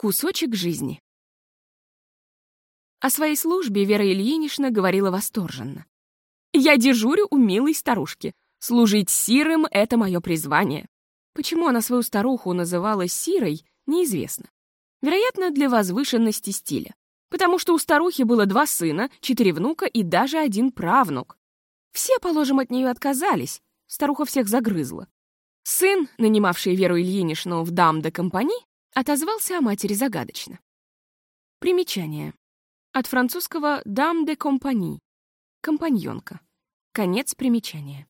Кусочек жизни. О своей службе Вера Ильинична говорила восторженно. «Я дежурю у милой старушки. Служить сирым — это мое призвание». Почему она свою старуху называла сирой, неизвестно. Вероятно, для возвышенности стиля. Потому что у старухи было два сына, четыре внука и даже один правнук. Все, положим, от нее отказались. Старуха всех загрызла. Сын, нанимавший Веру Ильиничну в дам де компани, отозвался о матери загадочно. Примечание. От французского «дам де компани» — компаньонка. Конец примечания.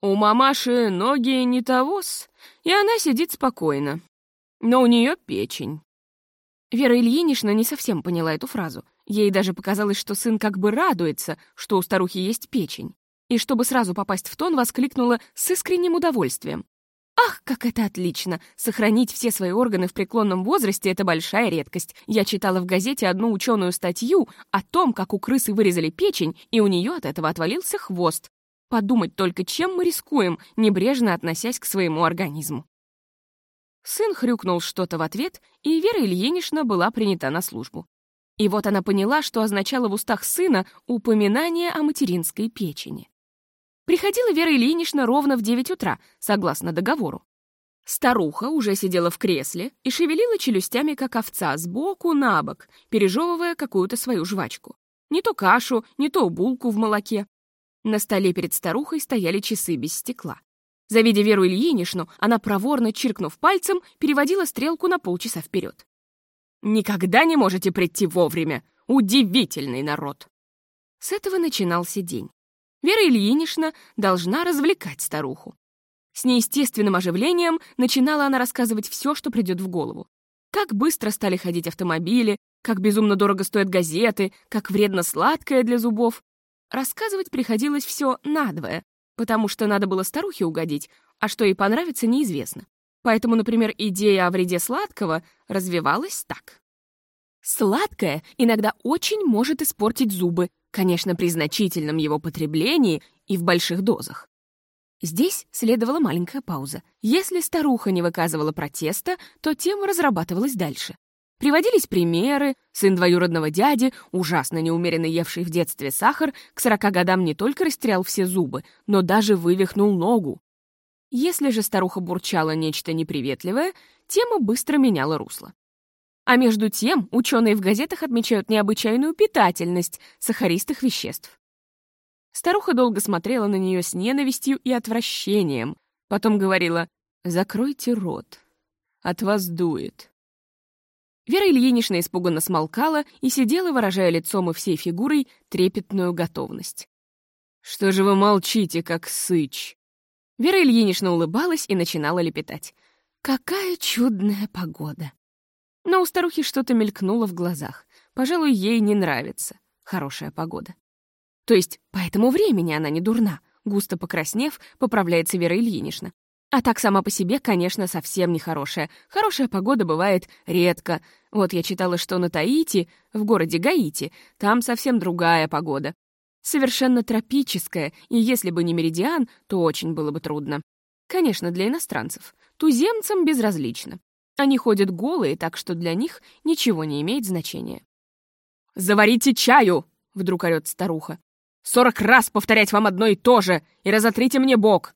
У мамаши ноги не тогос, и она сидит спокойно. Но у нее печень. Вера Ильинична не совсем поняла эту фразу. Ей даже показалось, что сын как бы радуется, что у старухи есть печень. И чтобы сразу попасть в тон, воскликнула с искренним удовольствием. Ах, как это отлично! Сохранить все свои органы в преклонном возрасте — это большая редкость. Я читала в газете одну ученую статью о том, как у крысы вырезали печень, и у нее от этого отвалился хвост. Подумать только, чем мы рискуем, небрежно относясь к своему организму. Сын хрюкнул что-то в ответ, и Вера Ильинична была принята на службу. И вот она поняла, что означало в устах сына упоминание о материнской печени. Приходила Вера Ильинична ровно в 9 утра, согласно договору. Старуха уже сидела в кресле и шевелила челюстями, как овца, сбоку на бок, пережевывая какую-то свою жвачку. Не то кашу, не то булку в молоке. На столе перед старухой стояли часы без стекла. Завидя Веру Ильиничну, она, проворно чиркнув пальцем, переводила стрелку на полчаса вперед. «Никогда не можете прийти вовремя! Удивительный народ!» С этого начинался день. Вера Ильинична должна развлекать старуху. С неестественным оживлением начинала она рассказывать все, что придет в голову. Как быстро стали ходить автомобили, как безумно дорого стоят газеты, как вредно сладкое для зубов. Рассказывать приходилось все надвое, потому что надо было старухе угодить, а что ей понравится, неизвестно. Поэтому, например, идея о вреде сладкого развивалась так. Сладкое иногда очень может испортить зубы, конечно, при значительном его потреблении и в больших дозах. Здесь следовала маленькая пауза. Если старуха не выказывала протеста, то тема разрабатывалась дальше. Приводились примеры. Сын двоюродного дяди, ужасно неумеренно евший в детстве сахар, к сорока годам не только растерял все зубы, но даже вывихнул ногу. Если же старуха бурчала нечто неприветливое, тема быстро меняла русло. А между тем ученые в газетах отмечают необычайную питательность сахаристых веществ. Старуха долго смотрела на нее с ненавистью и отвращением, потом говорила «Закройте рот, от вас дует». Вера Ильинична испуганно смолкала и сидела, выражая лицом и всей фигурой трепетную готовность. «Что же вы молчите, как сыч?» Вера Ильинична улыбалась и начинала лепетать. «Какая чудная погода!» Но у старухи что-то мелькнуло в глазах. Пожалуй, ей не нравится хорошая погода. То есть по этому времени она не дурна. Густо покраснев, поправляется Вера Ильинична. А так сама по себе, конечно, совсем не хорошая. Хорошая погода бывает редко. Вот я читала, что на Таити, в городе Гаити, там совсем другая погода. Совершенно тропическая, и если бы не меридиан, то очень было бы трудно. Конечно, для иностранцев. Туземцам безразлично. Они ходят голые, так что для них ничего не имеет значения. «Заварите чаю!» — вдруг орёт старуха. «Сорок раз повторять вам одно и то же, и разотрите мне бок!»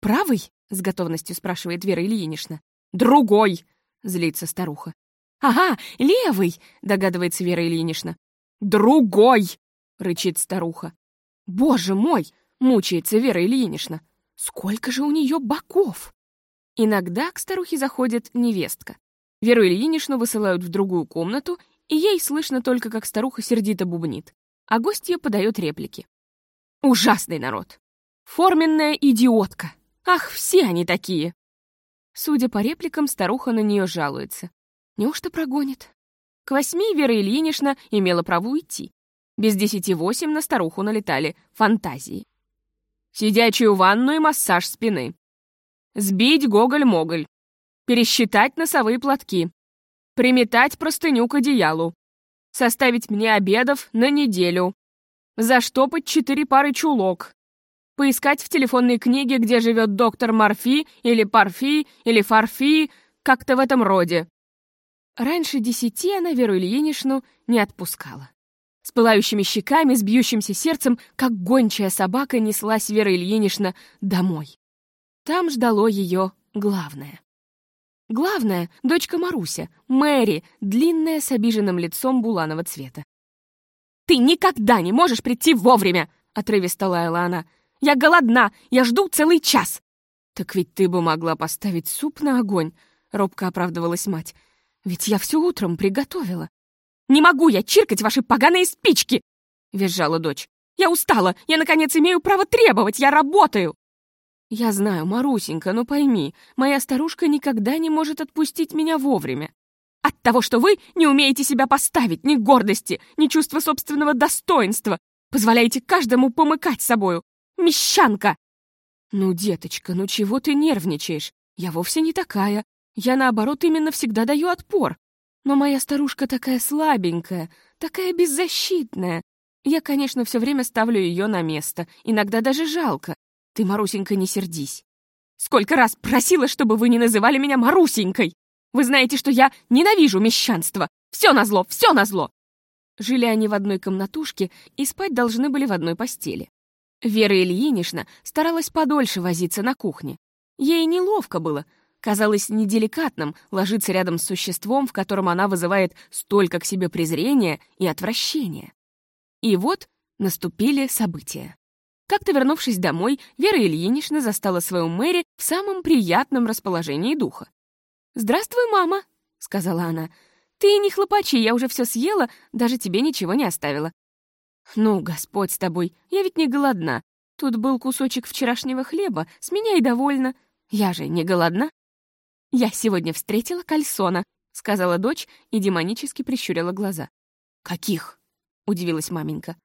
«Правый?» — с готовностью спрашивает Вера Ильинична. «Другой!» — злится старуха. «Ага, левый!» — догадывается Вера Ильинична. «Другой!» — рычит старуха. «Боже мой!» — мучается Вера Ильинична. «Сколько же у нее боков!» Иногда к старухе заходит невестка. Веру Ильиничну высылают в другую комнату, и ей слышно только, как старуха сердито бубнит, а гостья подает реплики. «Ужасный народ! Форменная идиотка!» Ах, все они такие!» Судя по репликам, старуха на нее жалуется. Неужто прогонит? К восьми Вера Ильинична имела право уйти. Без десяти восемь на старуху налетали фантазии. Сидячую ванну и массаж спины. Сбить гоголь-моголь. Пересчитать носовые платки. Приметать простыню к одеялу. Составить мне обедов на неделю. Заштопать четыре пары чулок поискать в телефонной книге, где живет доктор Морфи, или Парфи, или Фарфи, как-то в этом роде. Раньше десяти она Веру Ильиничну не отпускала. С пылающими щеками, с бьющимся сердцем, как гончая собака, неслась Вера Ильинична домой. Там ждало ее главное. Главное — дочка Маруся, Мэри, длинная с обиженным лицом буланого цвета. «Ты никогда не можешь прийти вовремя!» — отрывисто лаяла она. «Я голодна! Я жду целый час!» «Так ведь ты бы могла поставить суп на огонь!» — робко оправдывалась мать. «Ведь я все утром приготовила!» «Не могу я чиркать ваши поганые спички!» — визжала дочь. «Я устала! Я, наконец, имею право требовать! Я работаю!» «Я знаю, Марусенька, но пойми, моя старушка никогда не может отпустить меня вовремя. От того, что вы не умеете себя поставить, ни гордости, ни чувства собственного достоинства, позволяете каждому помыкать собою. Мещанка!» «Ну, деточка, ну чего ты нервничаешь? Я вовсе не такая. Я, наоборот, именно всегда даю отпор. Но моя старушка такая слабенькая, такая беззащитная. Я, конечно, все время ставлю ее на место, иногда даже жалко. Ты, Марусенька, не сердись. Сколько раз просила, чтобы вы не называли меня Марусенькой! Вы знаете, что я ненавижу мещанство! Все назло, все назло!» Жили они в одной комнатушке и спать должны были в одной постели. Вера Ильинична старалась подольше возиться на кухне. Ей неловко было, казалось неделикатным ложиться рядом с существом, в котором она вызывает столько к себе презрения и отвращения. И вот наступили события. Как-то вернувшись домой, Вера Ильинична застала свою Мэри в самом приятном расположении духа. «Здравствуй, мама», — сказала она. «Ты не хлопачи, я уже все съела, даже тебе ничего не оставила». «Ну, Господь с тобой, я ведь не голодна. Тут был кусочек вчерашнего хлеба, с меня и довольна. Я же не голодна». «Я сегодня встретила кальсона», — сказала дочь и демонически прищурила глаза. «Каких?» — удивилась маменька.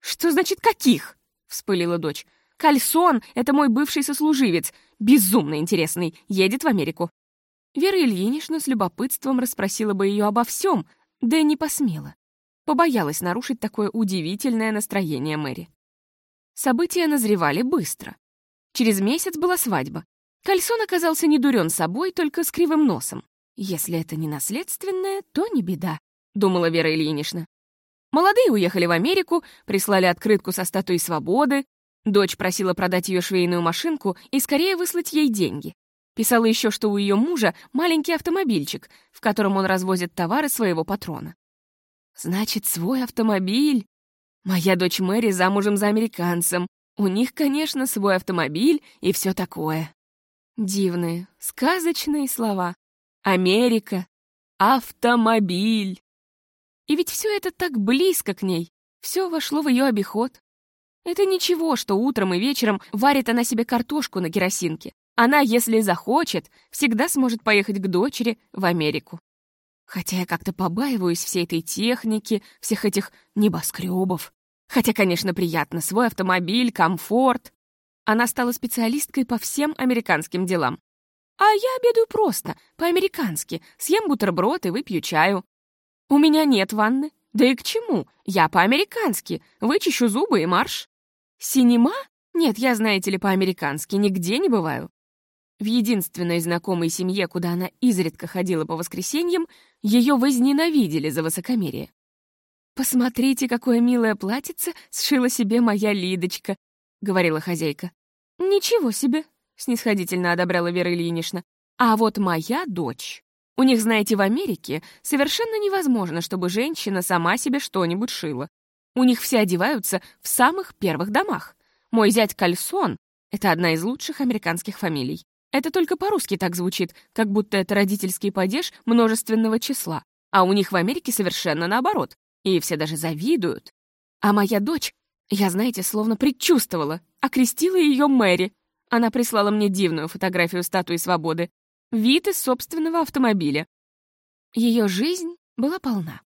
«Что значит «каких»?» — вспылила дочь. «Кальсон — это мой бывший сослуживец, безумно интересный, едет в Америку». Вера Ильинична с любопытством расспросила бы ее обо всем, да не посмела. Побоялась нарушить такое удивительное настроение Мэри. События назревали быстро. Через месяц была свадьба. Кальсон оказался не дурен собой, только с кривым носом. Если это не наследственное, то не беда, думала Вера Ильинична. Молодые уехали в Америку, прислали открытку со статуей свободы. Дочь просила продать ее швейную машинку и скорее выслать ей деньги. Писала еще, что у ее мужа маленький автомобильчик, в котором он развозит товары своего патрона. Значит, свой автомобиль. Моя дочь Мэри замужем за американцем. У них, конечно, свой автомобиль и все такое. Дивные, сказочные слова. Америка, автомобиль. И ведь все это так близко к ней, все вошло в ее обиход. Это ничего, что утром и вечером варит она себе картошку на керосинке. Она, если захочет, всегда сможет поехать к дочери в Америку. Хотя я как-то побаиваюсь всей этой техники, всех этих небоскребов. Хотя, конечно, приятно, свой автомобиль, комфорт. Она стала специалисткой по всем американским делам. А я обедаю просто, по-американски, съем бутерброд и выпью чаю. У меня нет ванны. Да и к чему? Я по-американски, вычищу зубы и марш. Синема? Нет, я, знаете ли, по-американски, нигде не бываю. В единственной знакомой семье, куда она изредка ходила по воскресеньям, ее возненавидели за высокомерие. «Посмотрите, какое милое платьице сшила себе моя Лидочка», — говорила хозяйка. «Ничего себе», — снисходительно одобряла Вера Ильинична. «А вот моя дочь. У них, знаете, в Америке совершенно невозможно, чтобы женщина сама себе что-нибудь шила. У них все одеваются в самых первых домах. Мой зять Кальсон — это одна из лучших американских фамилий. Это только по-русски так звучит, как будто это родительский падеж множественного числа. А у них в Америке совершенно наоборот. И все даже завидуют. А моя дочь, я, знаете, словно предчувствовала, окрестила ее Мэри. Она прислала мне дивную фотографию статуи свободы. Вид из собственного автомобиля. Ее жизнь была полна.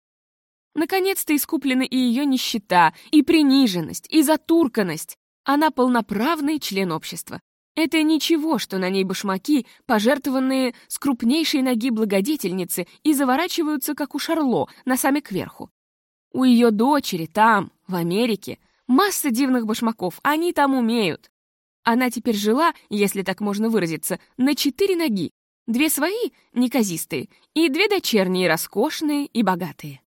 Наконец-то искуплены и ее нищета, и приниженность, и затурканность. Она полноправный член общества. Это ничего, что на ней башмаки, пожертвованные с крупнейшей ноги благодетельницы, и заворачиваются, как у Шарло, носами кверху. У ее дочери там, в Америке, масса дивных башмаков, они там умеют. Она теперь жила, если так можно выразиться, на четыре ноги. Две свои, неказистые, и две дочерние, роскошные и богатые.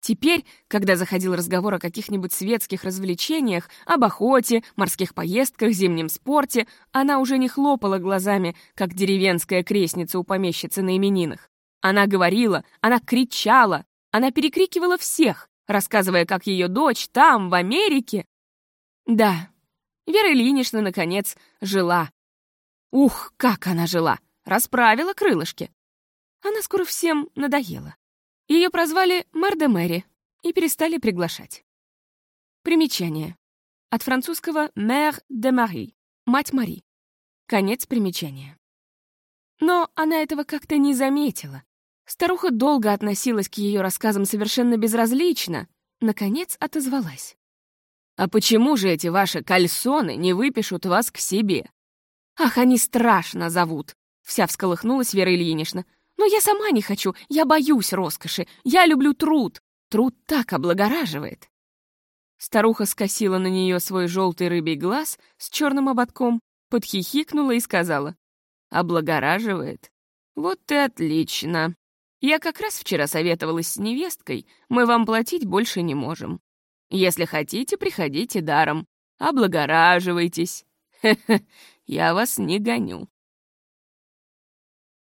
Теперь, когда заходил разговор о каких-нибудь светских развлечениях, об охоте, морских поездках, зимнем спорте, она уже не хлопала глазами, как деревенская крестница у помещицы на именинах. Она говорила, она кричала, она перекрикивала всех, рассказывая, как ее дочь там, в Америке. Да, Вера Ильинична, наконец, жила. Ух, как она жила! Расправила крылышки. Она скоро всем надоела. Ее прозвали Мэр де Мэри и перестали приглашать. Примечание. От французского «Mère de Marie» — «Мать Мари». Конец примечания. Но она этого как-то не заметила. Старуха долго относилась к ее рассказам совершенно безразлично, наконец отозвалась. «А почему же эти ваши кальсоны не выпишут вас к себе?» «Ах, они страшно зовут!» Вся всколыхнулась Вера Ильинична. Но я сама не хочу, я боюсь роскоши, я люблю труд. Труд так облагораживает. Старуха скосила на нее свой желтый рыбий глаз с черным ободком, подхихикнула и сказала. «Облагораживает? Вот и отлично. Я как раз вчера советовалась с невесткой, мы вам платить больше не можем. Если хотите, приходите даром. Облагораживайтесь. Хе-хе, я вас не гоню».